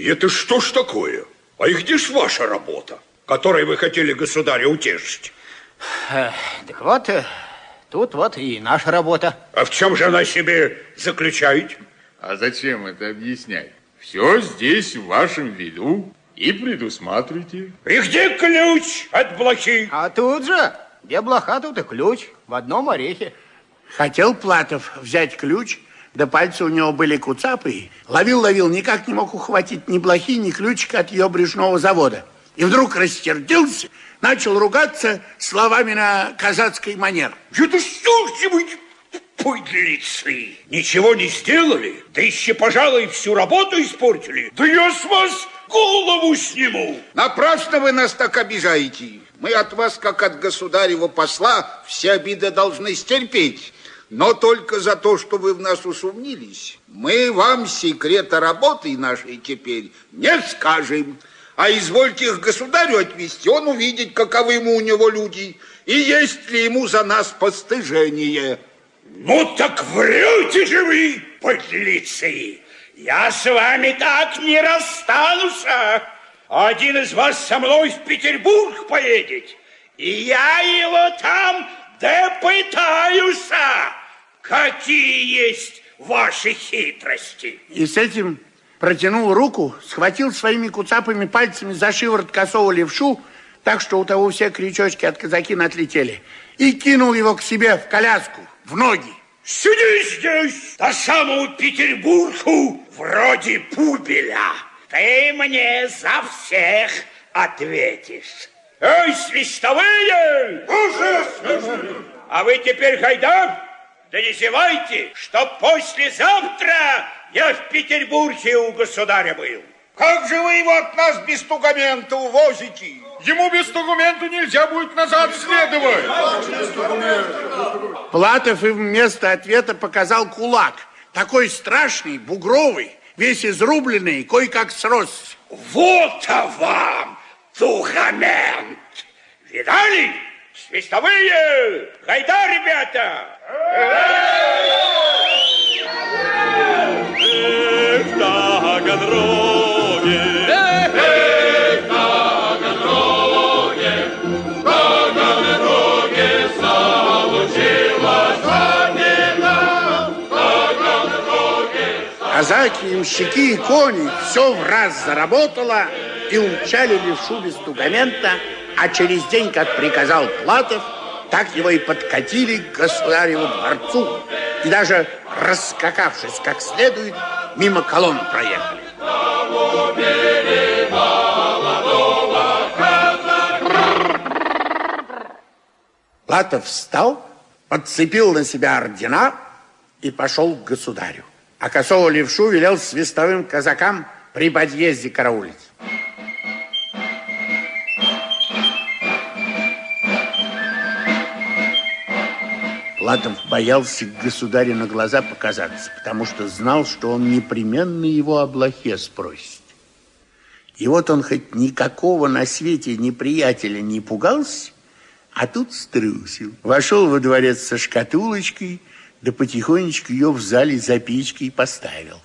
И это что ж такое? А и где ж ваша работа, которой вы хотели государя утешить? Э, так вот, э, тут вот и наша работа. А в чем же она себе заключает? А зачем это объяснять? Все здесь в вашем виду и предусматривайте. И где ключ от блохи? А тут же, где блоха, тут и ключ, в одном орехе. Хотел Платов взять ключ, да пальцы у него были куцапые. Ловил-ловил, никак не мог ухватить ни блохи, ни ключика от ее брюшного завода. И вдруг растердился, начал ругаться словами на казацкой манер. Это что же вы, подлецы, ничего не сделали? Да еще, пожалуй, всю работу испортили. Да я с вас голову сниму. Напрасно вы нас так обижаете. Мы от вас, как от государева посла, все обиды должны стерпеть. Но только за то, что вы в нас усомнились, мы вам секрета работы нашей теперь не скажем. А извольте их государю отвести, он увидит, каковы ему у него люди, и есть ли ему за нас постыжение. Ну так врете же вы, подлецы! Я с вами так не расстанусь. Один из вас со мной в Петербург поедет, и я его там допытаюсь. Какие есть ваши хитрости? И с этим протянул руку, схватил своими куцапыми пальцами за шиворот косого левшу, так что у того все крючочки от казакина отлетели, и кинул его к себе в коляску, в ноги. Сиди здесь, до самого Петербургу, вроде пубеля. Ты мне за всех ответишь. Эй, свистовые! А вы теперь хайда? Да не зевайте, что послезавтра я в Петербурге у государя был. Как же вы его от нас без тугамента увозите? Ему без документа нельзя будет назад следовать. Платов им вместо ответа показал кулак. Такой страшный, бугровый, весь изрубленный, кое-как срос. Вот а вам тугамент! Видали? Свистовые! Гайда, ребята! Эх, Таганроге! Эх, Таганроге! Таганроге случилась война! Таганроге Казаки, имщики и кони все в раз заработало и умчали левшу без тугамента, а через день, как приказал Платов, так его и подкатили к государеву дворцу. И даже раскакавшись как следует, мимо колонн проехали. Платов встал, подцепил на себя ордена и пошел к государю. А косого левшу велел свистовым казакам при подъезде караулить. Платов боялся государю на глаза показаться, потому что знал, что он непременно его о блохе спросит. И вот он хоть никакого на свете неприятеля не пугался, а тут струсил. Вошел во дворец со шкатулочкой, да потихонечку ее в зале за печкой поставил.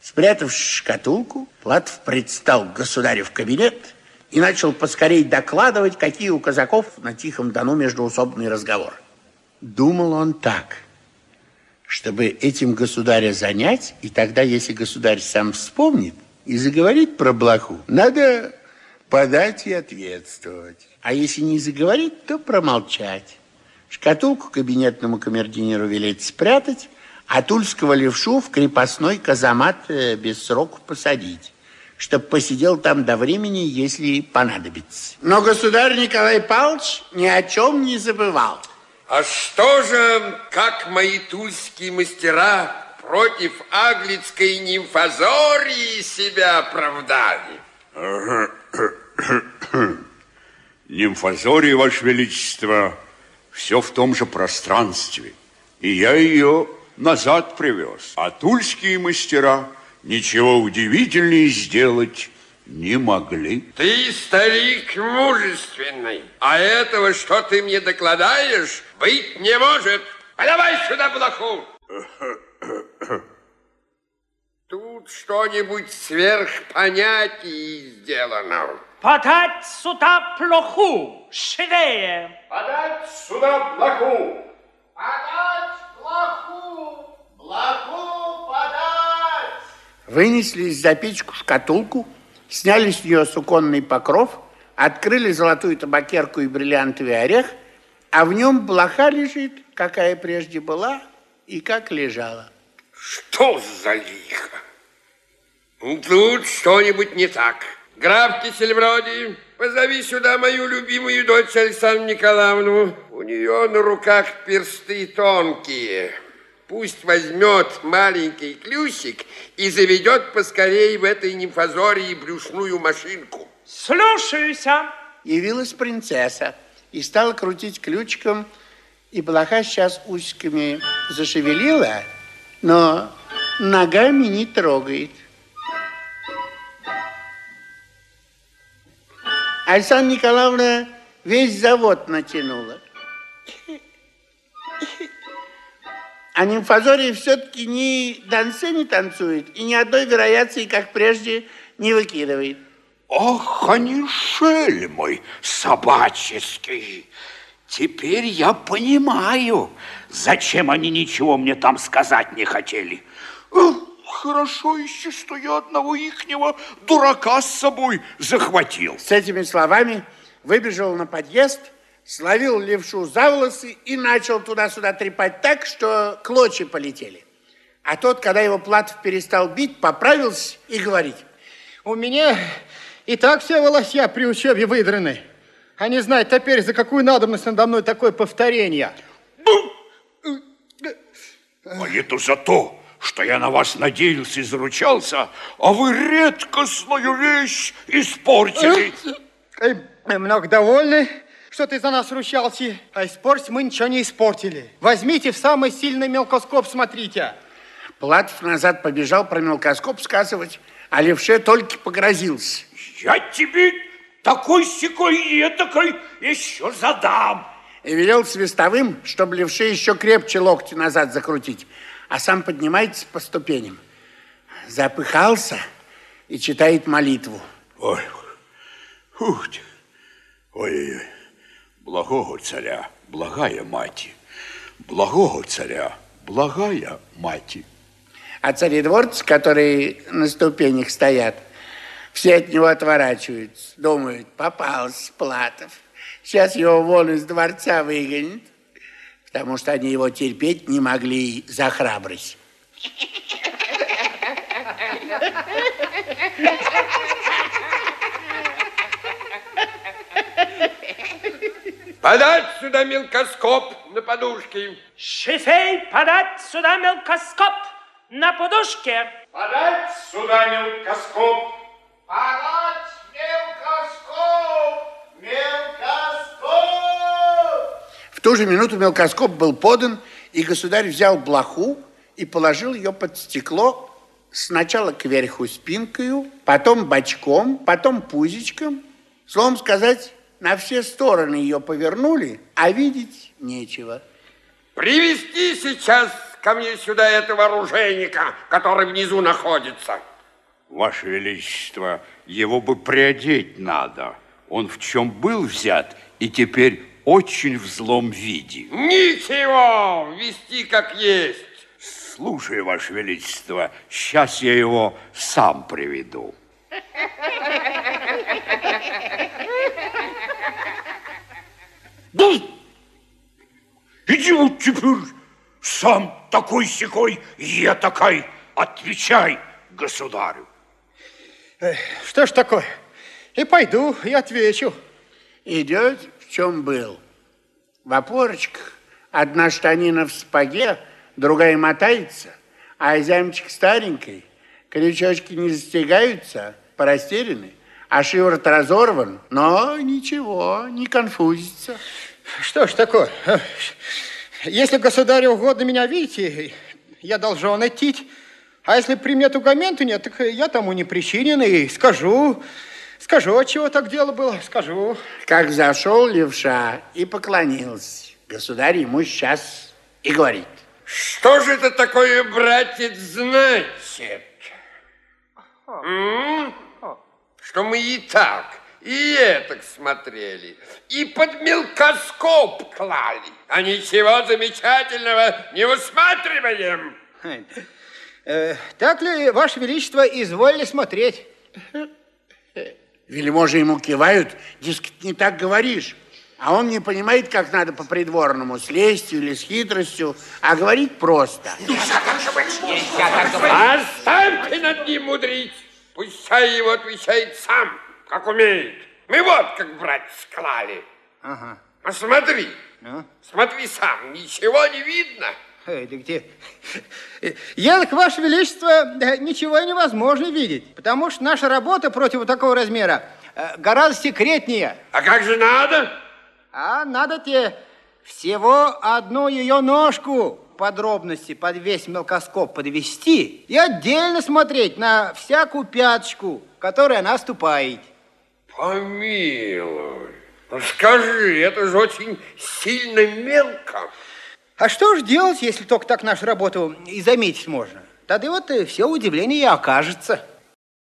Спрятав шкатулку, Платов предстал государю в кабинет и начал поскорей докладывать, какие у казаков на Тихом Дону междуусобный разговор. Думал он так, чтобы этим государя занять, и тогда, если государь сам вспомнит и заговорит про блоху, надо подать и ответствовать. А если не заговорит, то промолчать. Шкатулку кабинетному камердинеру велеть спрятать, а тульского левшу в крепостной казамат э, без сроку посадить, чтоб посидел там до времени, если понадобится. Но государь Николай Павлович ни о чем не забывал. А что же, как мои тульские мастера против аглицкой нимфазории себя оправдали? Нимфазория, Ваше Величество, все в том же пространстве. И я ее назад привез. А тульские мастера ничего удивительнее сделать не могли. Ты старик мужественный, а этого, что ты мне докладаешь, быть не может. Подавай сюда блоху. Тут что-нибудь сверх понятий сделано. Подать сюда плоху, швее. Подать сюда блоку. Подать блоху! Блоху подать! Вынесли из-за печку шкатулку, сняли с нее суконный покров, открыли золотую табакерку и бриллиантовый орех, а в нем блоха лежит, какая прежде была и как лежала. Что за лихо? Тут что-нибудь не так. Граф Кисельброди, позови сюда мою любимую дочь Александру Николаевну. У нее на руках персты тонкие. Пусть возьмет маленький ключик и заведет поскорее в этой нимфозории брюшную машинку. Слушаюсь. Явилась принцесса и стала крутить ключиком, и блоха сейчас усиками зашевелила, но ногами не трогает. Александра Николаевна весь завод натянула. А нимфозория все-таки ни дансе не танцует и ни одной вариации, как прежде, не выкидывает. Ох, они шельмы собаческие. Теперь я понимаю, зачем они ничего мне там сказать не хотели. Эх, Хорошо еще, что я одного ихнего дурака с собой захватил. С этими словами выбежал на подъезд, словил левшу за волосы и начал туда-сюда трепать так, что клочья полетели. А тот, когда его Платов перестал бить, поправился и говорит. У меня и так все волосья при учебе выдраны. А не знать теперь, за какую надобность надо мной такое повторение. А это за то, что я на вас надеялся и заручался, а вы редкостную вещь испортили. Много довольны, что ты за нас ручался, а испортить мы ничего не испортили. Возьмите в самый сильный мелкоскоп, смотрите. Платов назад побежал про мелкоскоп сказывать, а Левше только погрозился. Я тебе такой секой и этакой еще задам. И велел свистовым, чтобы Левше еще крепче локти назад закрутить а сам поднимается по ступеням. Запыхался и читает молитву. Ой, ух ты, ой-ой-ой, благого царя, благая мать, благого царя, благая мать. А царедворцы, которые на ступенях стоят, все от него отворачиваются, думают, попался Платов. Сейчас его вон из дворца выгонят потому что они его терпеть не могли за храбрость. Подать сюда мелкоскоп на подушке. Шефей, подать сюда мелкоскоп на подушке. Подать сюда мелкоскоп. Подать мелкоскоп, мелкоскоп ту же минуту мелкоскоп был подан, и государь взял блоху и положил ее под стекло сначала кверху спинкою, потом бочком, потом пузичком. Словом сказать, на все стороны ее повернули, а видеть нечего. Привести сейчас ко мне сюда этого оружейника, который внизу находится. Ваше Величество, его бы приодеть надо. Он в чем был взят и теперь очень в злом виде. Ничего, вести как есть. Слушай, Ваше Величество, сейчас я его сам приведу. Да, иди вот теперь сам такой-сякой, я такой, отвечай государю. Что ж такое? И пойду, и отвечу. Идет в чем был. В опорочках одна штанина в спаге, другая мотается, а зямчик старенький, крючочки не застегаются, порастеряны, а шиворот разорван, но ничего, не конфузится. Что ж такое? Если государю угодно меня видите, я должен идти. А если примет угоменту нет, так я тому не причинен и скажу, Скажу, от чего так дело было, скажу. Как зашел левша и поклонился. Государь ему сейчас и говорит. Что же это такое, братец, значит? М? Что мы и так, и это смотрели, и под мелкоскоп клали, а ничего замечательного не усматриваем. Э, так ли, Ваше Величество, изволили смотреть? Вельможи ему кивают, дескать, не так говоришь. А он не понимает, как надо по-придворному, с лестью или с хитростью, а говорит просто. Оставьте над ним мудрить. Пускай его отвечает сам, как умеет. Мы вот как брать склали. Ага. А смотри, А? смотри сам, ничего не видно. Эй, да где? Я, так, Ваше Величество, да, ничего невозможно видеть, потому что наша работа против такого размера э, гораздо секретнее. А как же надо? А надо тебе всего одну ее ножку подробности под весь мелкоскоп подвести и отдельно смотреть на всякую пяточку, которой она ступает. Помилуй. Ну скажи, это же очень сильно мелко. А что ж делать, если только так нашу работу и заметить можно? Тогда вот и все удивление и окажется.